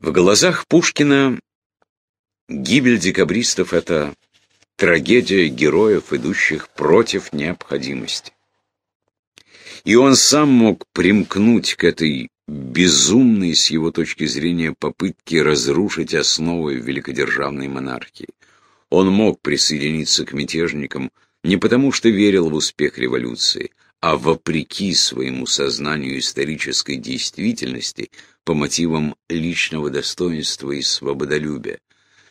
В глазах Пушкина гибель декабристов — это трагедия героев, идущих против необходимости. И он сам мог примкнуть к этой безумной, с его точки зрения, попытке разрушить основы великодержавной монархии. Он мог присоединиться к мятежникам не потому, что верил в успех революции, а вопреки своему сознанию исторической действительности по мотивам личного достоинства и свободолюбия.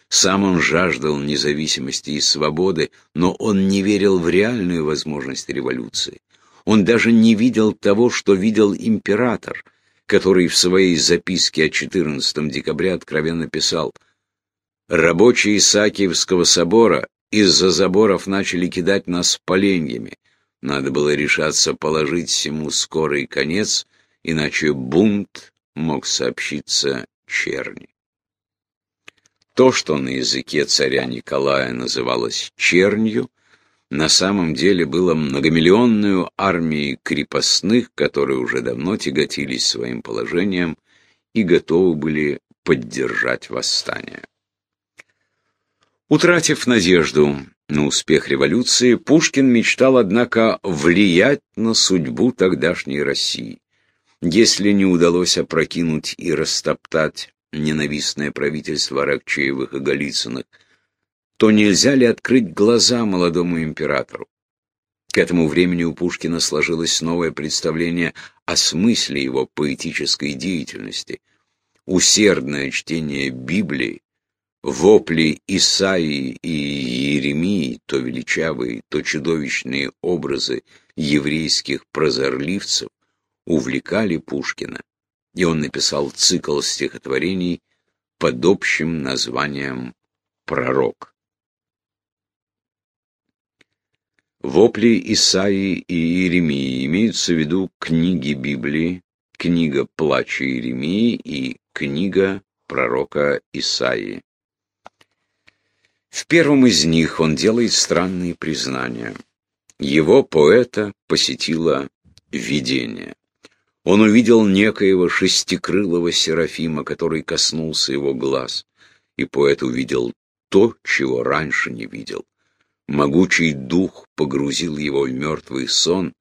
Сам он жаждал независимости и свободы, но он не верил в реальную возможность революции. Он даже не видел того, что видел император, который в своей записке от 14 декабря откровенно писал «Рабочие Исаакиевского собора из-за заборов начали кидать нас поленьями. Надо было решаться положить всему скорый конец, иначе бунт мог сообщиться черни». То, что на языке царя Николая называлось чернью, на самом деле было многомиллионную армией крепостных, которые уже давно тяготились своим положением и готовы были поддержать восстание. Утратив надежду на успех революции, Пушкин мечтал, однако, влиять на судьбу тогдашней России. Если не удалось опрокинуть и растоптать ненавистное правительство Аракчеевых и Голицыных, то нельзя ли открыть глаза молодому императору? К этому времени у Пушкина сложилось новое представление о смысле его поэтической деятельности. Усердное чтение Библии, вопли Исаии и Иеремии, то величавые, то чудовищные образы еврейских прозорливцев, увлекали Пушкина, и он написал цикл стихотворений под общим названием «Пророк». Вопли Исаии и Иеремии имеются в виду книги Библии, книга Плача Иеремии и книга пророка Исаии. В первом из них он делает странные признания. Его поэта посетило видение. Он увидел некоего шестикрылого серафима, который коснулся его глаз, и поэт увидел то, чего раньше не видел. Могучий дух погрузил его в мертвый сон,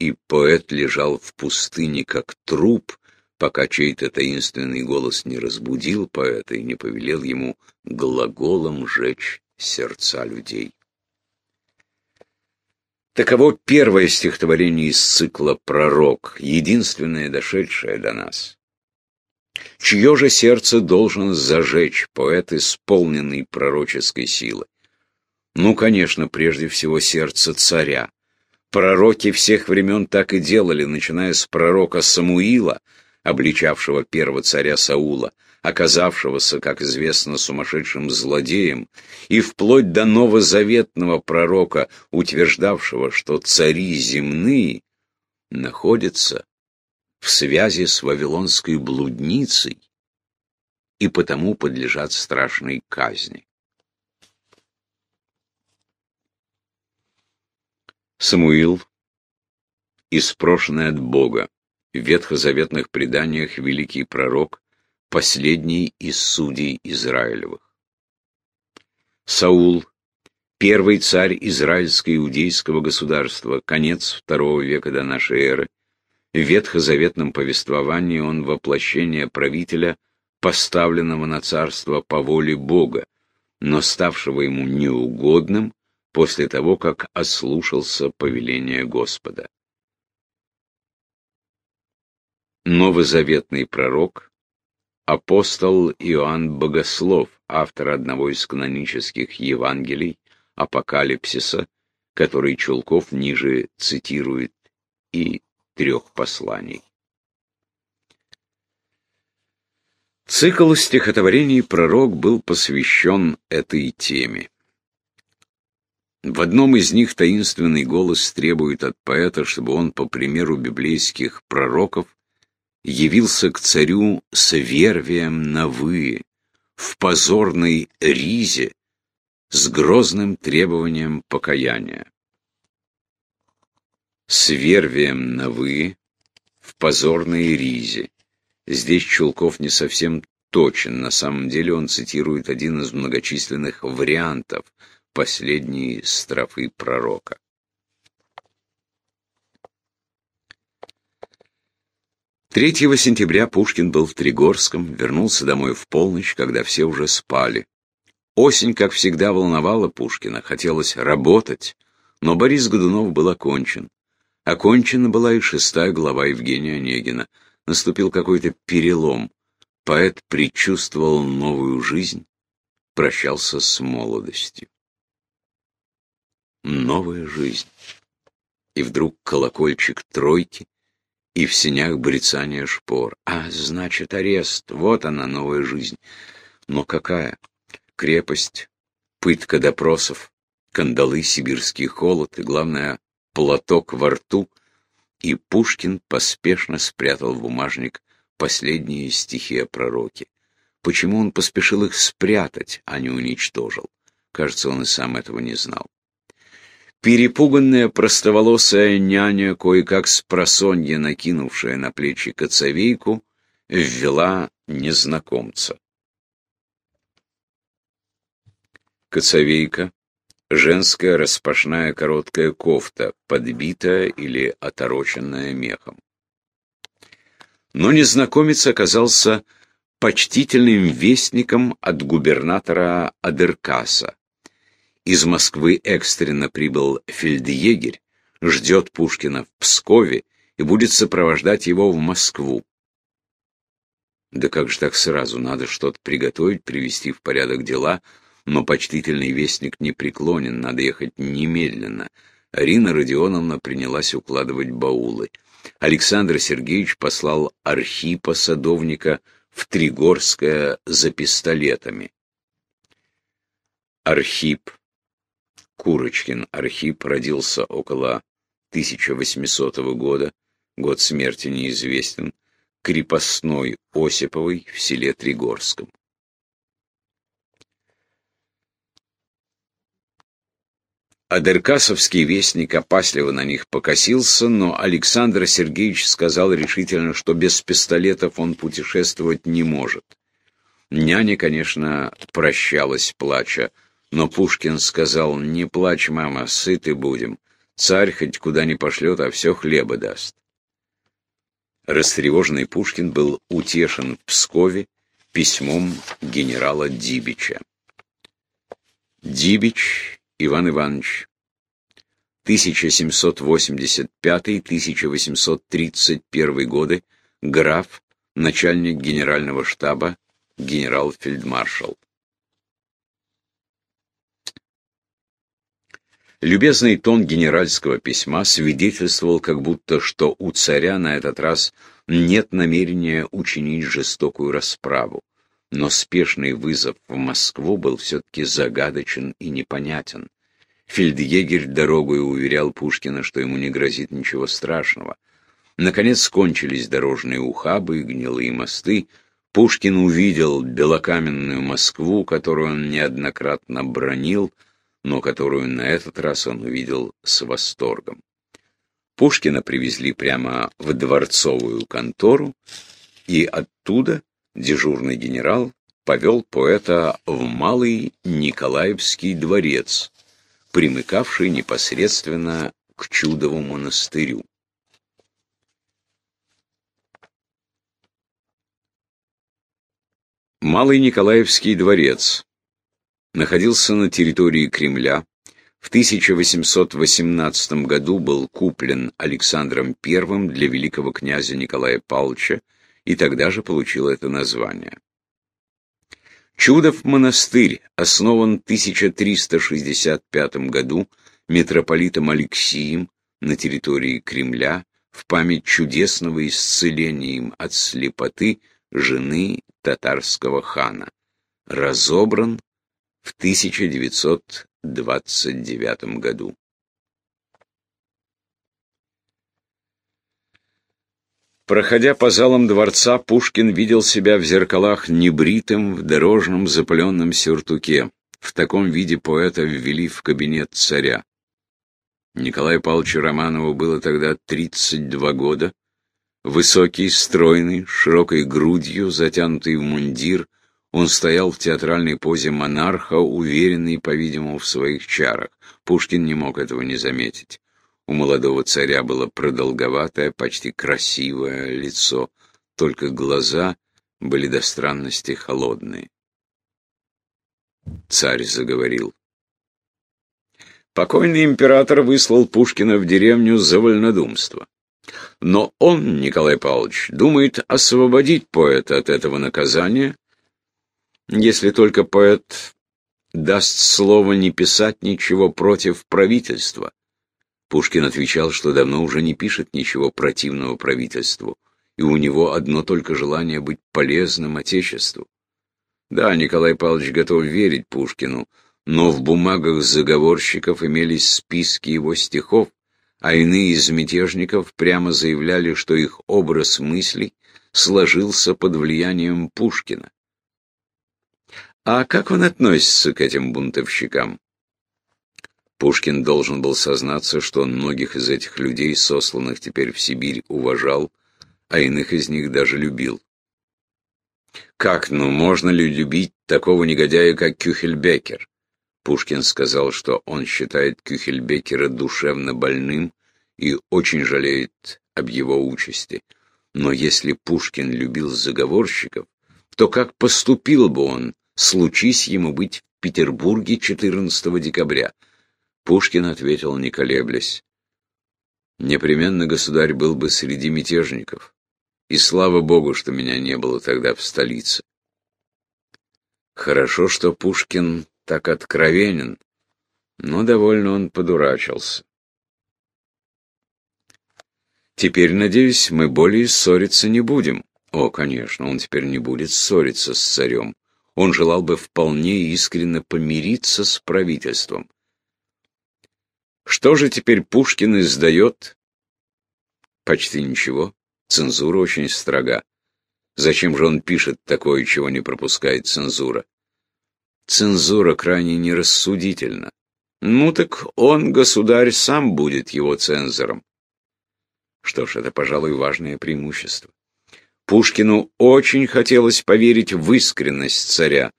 и поэт лежал в пустыне как труп, пока чей-то таинственный голос не разбудил поэта и не повелел ему глаголом жечь сердца людей. Таково первое стихотворение из цикла «Пророк», единственное дошедшее до нас. Чье же сердце должен зажечь поэт, исполненный пророческой силы? Ну, конечно, прежде всего сердце царя. Пророки всех времен так и делали, начиная с пророка Самуила, обличавшего первого царя Саула, оказавшегося, как известно, сумасшедшим злодеем, и вплоть до новозаветного пророка, утверждавшего, что цари земные находятся в связи с вавилонской блудницей и потому подлежат страшной казни. Самуил, испрошенный от Бога, ветхозаветных преданиях великий пророк, последний из судей Израилевых. Саул, первый царь израильско-иудейского государства, конец II века до нашей эры, в ветхозаветном повествовании он воплощение правителя, поставленного на царство по воле Бога, но ставшего ему неугодным после того, как ослушался повеления Господа. Новозаветный пророк, апостол Иоанн Богослов, автор одного из канонических Евангелий, Апокалипсиса, который Чулков ниже цитирует, и трех посланий. Цикл стихотворений «Пророк» был посвящен этой теме. В одном из них таинственный голос требует от поэта, чтобы он, по примеру библейских пророков, явился к царю с вервием на «вы», в позорной ризе, с грозным требованием покаяния. С вервием на «вы», в позорной ризе. Здесь Чулков не совсем точен. На самом деле он цитирует один из многочисленных вариантов последней строфы пророка. Третьего сентября Пушкин был в Тригорском, вернулся домой в полночь, когда все уже спали. Осень, как всегда, волновала Пушкина, хотелось работать, но Борис Годунов был окончен. Окончена была и шестая глава Евгения Онегина. Наступил какой-то перелом. Поэт предчувствовал новую жизнь, прощался с молодостью. Новая жизнь. И вдруг колокольчик тройки, и в синях брецание шпор. А, значит, арест. Вот она, новая жизнь. Но какая? Крепость, пытка допросов, кандалы, сибирский холод и, главное, платок во рту. И Пушкин поспешно спрятал в бумажник последние стихи о пророке. Почему он поспешил их спрятать, а не уничтожил? Кажется, он и сам этого не знал. Перепуганная простоволосая няня, кое-как с просонья накинувшая на плечи коцовейку, ввела незнакомца. Коцовейка — женская распашная короткая кофта, подбитая или отороченная мехом. Но незнакомец оказался почтительным вестником от губернатора Адеркаса, из Москвы экстренно прибыл фельдъегерь, ждет Пушкина в Пскове и будет сопровождать его в Москву. Да как же так сразу? Надо что-то приготовить, привести в порядок дела, но почтительный вестник не преклонен, надо ехать немедленно. Арина Родионовна принялась укладывать баулы. Александр Сергеевич послал Архипа, садовника, в Тригорское за пистолетами. Архип Курочкин Архип родился около 1800 года, год смерти неизвестен, крепостной Осиповой в селе Тригорском. Адеркасовский вестник опасливо на них покосился, но Александр Сергеевич сказал решительно, что без пистолетов он путешествовать не может. Няня, конечно, прощалась, плача, но Пушкин сказал, не плачь, мама, сыты будем. Царь хоть куда не пошлет, а все хлеба даст. Растревоженный Пушкин был утешен в Пскове письмом генерала Дибича. Дибич Иван Иванович, 1785-1831 годы, граф, начальник генерального штаба, генерал-фельдмаршал. Любезный тон генеральского письма свидетельствовал как будто, что у царя на этот раз нет намерения учинить жестокую расправу, но спешный вызов в Москву был все-таки загадочен и непонятен. Фельдъегерь дорогой уверял Пушкина, что ему не грозит ничего страшного. Наконец кончились дорожные ухабы и гнилые мосты. Пушкин увидел белокаменную Москву, которую он неоднократно бронил, но которую на этот раз он увидел с восторгом. Пушкина привезли прямо в дворцовую контору, и оттуда дежурный генерал повел поэта в Малый Николаевский дворец, примыкавший непосредственно к Чудову монастырю. Малый Николаевский дворец находился на территории Кремля. В 1818 году был куплен Александром I для великого князя Николая Павловича и тогда же получил это название. Чудов монастырь основан в 1365 году митрополитом Алексием на территории Кремля в память чудесного исцеления им от слепоты жены татарского хана. Разобран в 1929 году. Проходя по залам дворца, Пушкин видел себя в зеркалах небритым, в дорожном запыленном сюртуке. В таком виде поэта ввели в кабинет царя. Николаю Павловичу Романову было тогда 32 года. Высокий, стройный, широкой грудью, затянутый в мундир, он стоял в театральной позе монарха, уверенный, по-видимому, в своих чарах. Пушкин не мог этого не заметить. У молодого царя было продолговатое, почти красивое лицо, только глаза были до странности холодные. Царь заговорил. Покойный император выслал Пушкина в деревню за вольнодумство. Но он, Николай Павлович, думает освободить поэта от этого наказания, если только поэт даст слово не писать ничего против правительства. Пушкин отвечал, что давно уже не пишет ничего противного правительству, и у него одно только желание быть полезным Отечеству. Да, Николай Павлович готов верить Пушкину, но в бумагах заговорщиков имелись списки его стихов, а иные из мятежников прямо заявляли, что их образ мыслей сложился под влиянием Пушкина. А как он относится к этим бунтовщикам? Пушкин должен был сознаться, что он многих из этих людей, сосланных теперь в Сибирь, уважал, а иных из них даже любил. Как, ну, можно ли любить такого негодяя, как Кюхельбекер? Пушкин сказал, что он считает Кюхельбекера душевно больным и очень жалеет об его участи. Но если Пушкин любил заговорщиков, то как поступил бы он, случись ему быть в Петербурге 14 декабря. Пушкин ответил, не колеблясь. Непременно государь был бы среди мятежников. И слава богу, что меня не было тогда в столице. Хорошо, что Пушкин так откровенен, но довольно он подурачился. Теперь, надеюсь, мы более ссориться не будем. О, конечно, он теперь не будет ссориться с царем он желал бы вполне искренне помириться с правительством. Что же теперь Пушкин издает? Почти ничего. Цензура очень строга. Зачем же он пишет такое, чего не пропускает цензура? Цензура крайне нерассудительна. Ну так он, государь, сам будет его цензором. Что ж, это, пожалуй, важное преимущество. Пушкину очень хотелось поверить в искренность царя.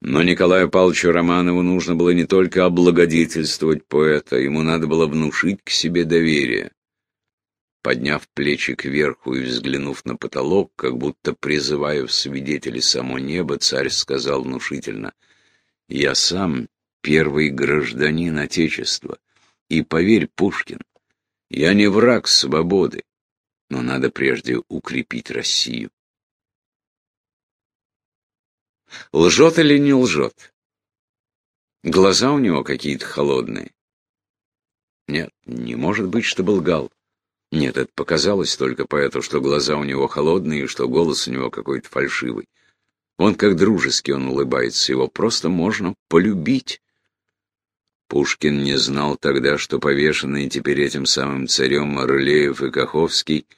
Но Николаю Павловичу Романову нужно было не только облагодетельствовать поэта, ему надо было внушить к себе доверие. Подняв плечи кверху и взглянув на потолок, как будто призывая в свидетели само небо, царь сказал внушительно, «Я сам первый гражданин Отечества, и поверь, Пушкин, я не враг свободы, но надо прежде укрепить Россию. Лжет или не лжет? Глаза у него какие-то холодные. Нет, не может быть, чтобы лгал. Нет, это показалось только поэту, что глаза у него холодные и что голос у него какой-то фальшивый. Он как дружески он улыбается, его просто можно полюбить. Пушкин не знал тогда, что повешенные теперь этим самым царем Орлеев и Каховский —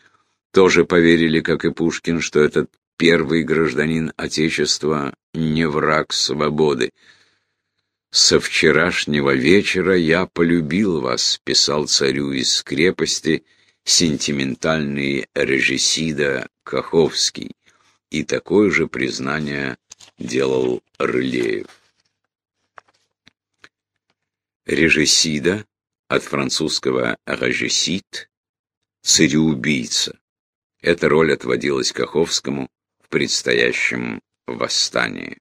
тоже поверили, как и Пушкин, что этот первый гражданин Отечества не враг свободы. «Со вчерашнего вечера я полюбил вас», — писал царю из крепости сентиментальный режиссида Каховский, и такое же признание делал Рылеев. Режиссида от французского «режиссит» — цареубийца. Эта роль отводилась Каховскому в предстоящем восстании.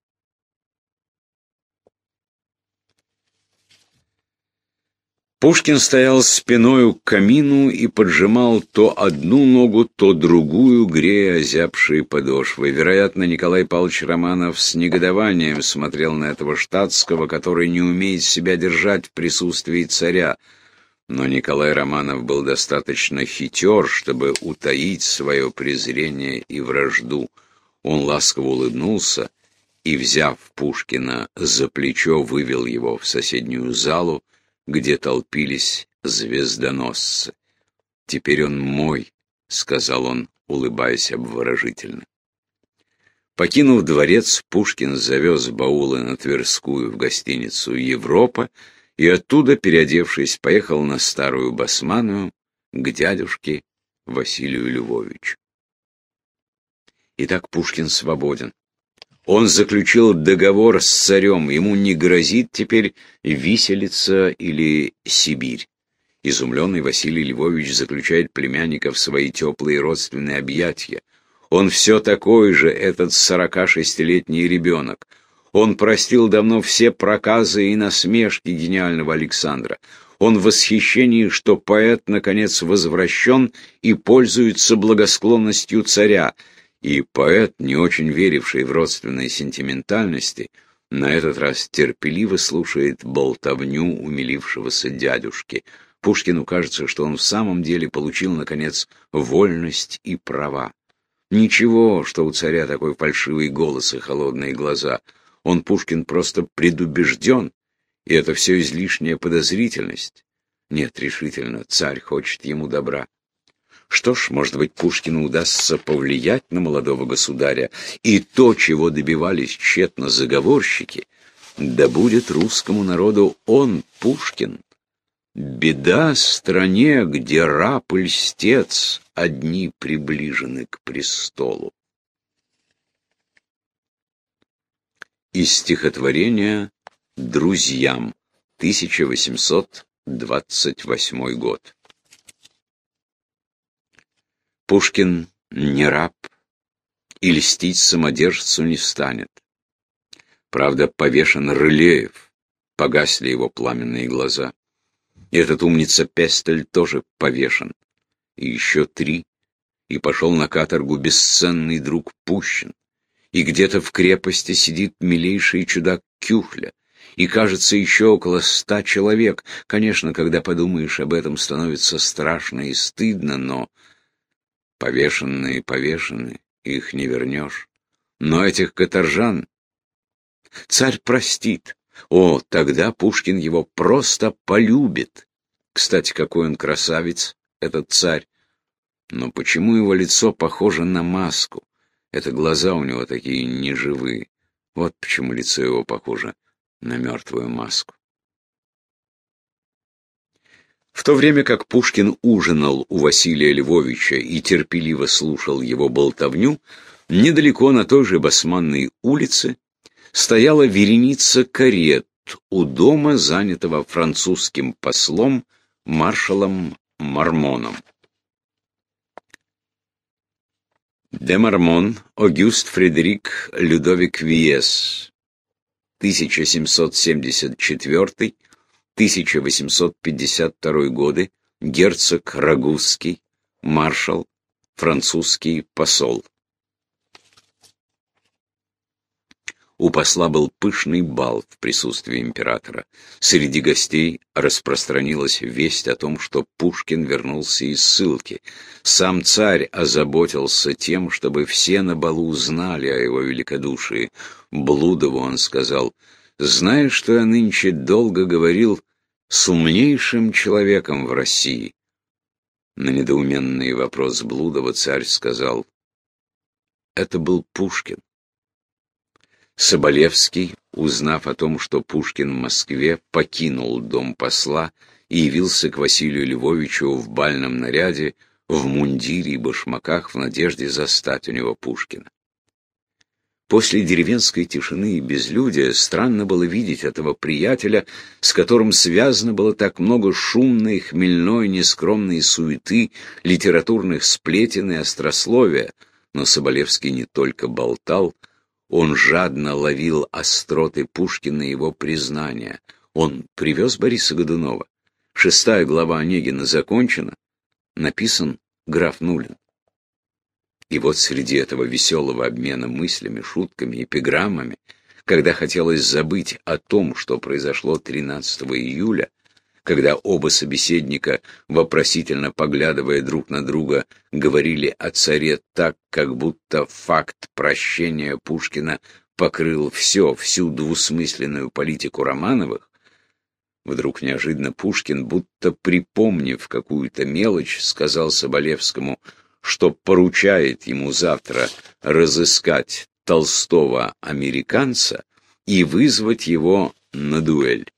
Пушкин стоял спиной к камину и поджимал то одну ногу, то другую, грея озябшие подошвы. Вероятно, Николай Павлович Романов с негодованием смотрел на этого штатского, который не умеет себя держать в присутствии царя, но Николай Романов был достаточно хитер, чтобы утаить свое презрение и вражду. Он ласково улыбнулся и, взяв Пушкина за плечо, вывел его в соседнюю залу, где толпились звездоносцы. «Теперь он мой», — сказал он, улыбаясь обворожительно. Покинув дворец, Пушкин завез баулы на Тверскую в гостиницу «Европа», и оттуда, переодевшись, поехал на старую басманную к дядюшке Василию Львовичу. Итак, Пушкин свободен. Он заключил договор с царем, ему не грозит теперь виселица или Сибирь. Изумленный Василий Львович заключает племянника в свои теплые родственные объятия. Он все такой же, этот сорока шестилетний ребенок. Он простил давно все проказы и насмешки гениального Александра. Он в восхищении, что поэт, наконец, возвращен и пользуется благосклонностью царя. И поэт, не очень веривший в родственные сентиментальности, на этот раз терпеливо слушает болтовню умилившегося дядюшки. Пушкину кажется, что он в самом деле получил, наконец, вольность и права. Ничего, что у царя такой фальшивый голос и холодные глаза. Он, Пушкин, просто предубежден, и это все излишняя подозрительность. Нет, решительно, царь хочет ему добра. Что ж, может быть, Пушкину удастся повлиять на молодого государя, и то, чего добивались тщетно заговорщики, да будет русскому народу он, Пушкин, Беда стране, где раб и льстец одни приближены к престолу. Из стихотворения «Друзьям», 1828 год. Пушкин не раб и льстить самодержцу не станет. Правда, повешен Рылеев, погасли его пламенные глаза. Этот умница Пестель тоже повешен. И еще три. И пошел на каторгу бесценный друг Пущин. И где-то в крепости сидит милейший чудак Кюхля. И, кажется, еще около ста человек. Конечно, когда подумаешь об этом, становится страшно и стыдно, но... Повешенные повешены, их не вернешь. Но этих каторжан царь простит. О, тогда Пушкин его просто полюбит. Кстати, какой он красавец, этот царь. Но почему его лицо похоже на маску? Это глаза у него такие неживые. Вот почему лицо его похоже на мертвую маску. В то время как Пушкин ужинал у Василия Львовича и терпеливо слушал его болтовню, недалеко на той же Басманной улице стояла вереница карет у дома, занятого французским послом маршалом Мармоном. Де Мармон, Огюст Фредерик Людовик Виес, 1774-1852 годы, герцог Рагузский, маршал, французский посол. У посла был пышный бал в присутствии императора. Среди гостей распространилась весть о том, что Пушкин вернулся из ссылки. Сам царь озаботился тем, чтобы все на балу знали о его великодушии. Блудову он сказал, «Знаешь, что я нынче долго говорил с умнейшим человеком в России?» На недоуменный вопрос Блудова царь сказал, «Это был Пушкин». Соболевский, узнав о том, что Пушкин в Москве, покинул дом посла и явился к Василию Львовичу в бальном наряде, в мундире и башмаках в надежде застать у него Пушкина. После деревенской тишины и безлюдия странно было видеть этого приятеля, с которым связано было так много шумной, хмельной, нескромной суеты, литературных сплетен и острословия, но Соболевский не только болтал, он жадно ловил остроты Пушкина и его признания. Он привез Бориса Годунова. Шестая глава Онегина закончена. Написан граф Нулин. И вот среди этого веселого обмена мыслями, шутками, эпиграммами, когда хотелось забыть о том, что произошло 13 июля, когда оба собеседника, вопросительно поглядывая друг на друга, говорили о царе так, как будто факт прощения Пушкина покрыл все, всю двусмысленную политику Романовых, Вдруг неожиданно Пушкин, будто припомнив какую-то мелочь, сказал Соболевскому, что поручает ему завтра разыскать толстого американца и вызвать его на дуэль.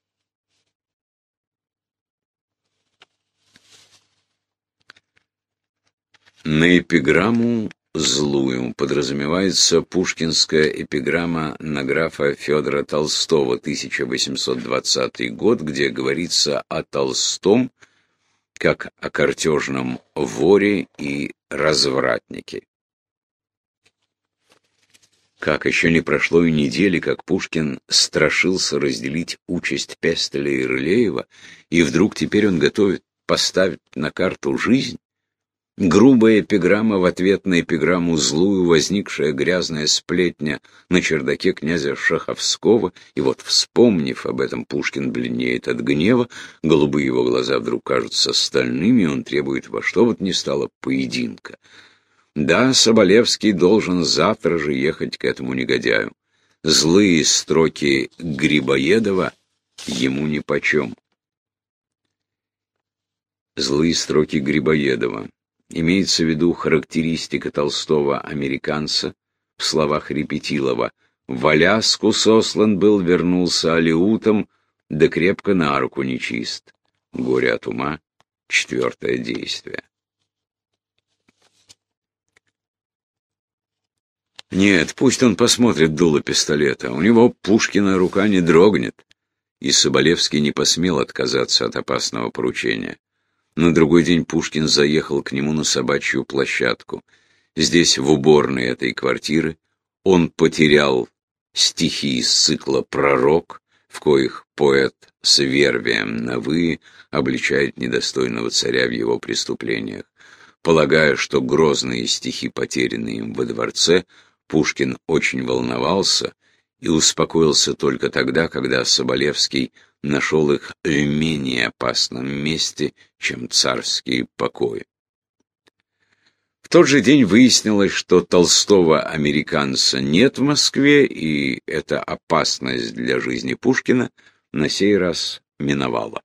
На эпиграмму злую подразумевается пушкинская эпиграмма на графа Федора Толстого, 1820 год, где говорится о Толстом как о картежном воре и развратнике. Как еще не прошло и недели, как Пушкин страшился разделить участь Пестеля и Рылеева, и вдруг теперь он готовит поставить на карту жизнь? Грубая эпиграмма в ответ на эпиграмму злую, возникшая грязная сплетня на чердаке князя Шаховского, и вот, вспомнив об этом, Пушкин бледнеет от гнева, голубые его глаза вдруг кажутся стальными, он требует во что вот ни стало поединка. Да, Соболевский должен завтра же ехать к этому негодяю. Злые строки Грибоедова ему нипочем. Злые строки Грибоедова. Имеется в виду характеристика толстого американца в словах Репетилова. В Аляску сослан был, вернулся алиутом, да крепко на руку нечист. Горе от ума. Четвертое действие. Нет, пусть он посмотрит дуло пистолета. У него Пушкина рука не дрогнет. И Соболевский не посмел отказаться от опасного поручения. На другой день Пушкин заехал к нему на собачью площадку. Здесь, в уборной этой квартиры, он потерял стихи из цикла «Пророк», в коих поэт с вервием на «вы» обличает недостойного царя в его преступлениях. Полагая, что грозные стихи потеряны им во дворце, Пушкин очень волновался и успокоился только тогда, когда Соболевский нашел их в менее опасном месте, чем царские покои. В тот же день выяснилось, что толстого американца нет в Москве, и эта опасность для жизни Пушкина на сей раз миновала.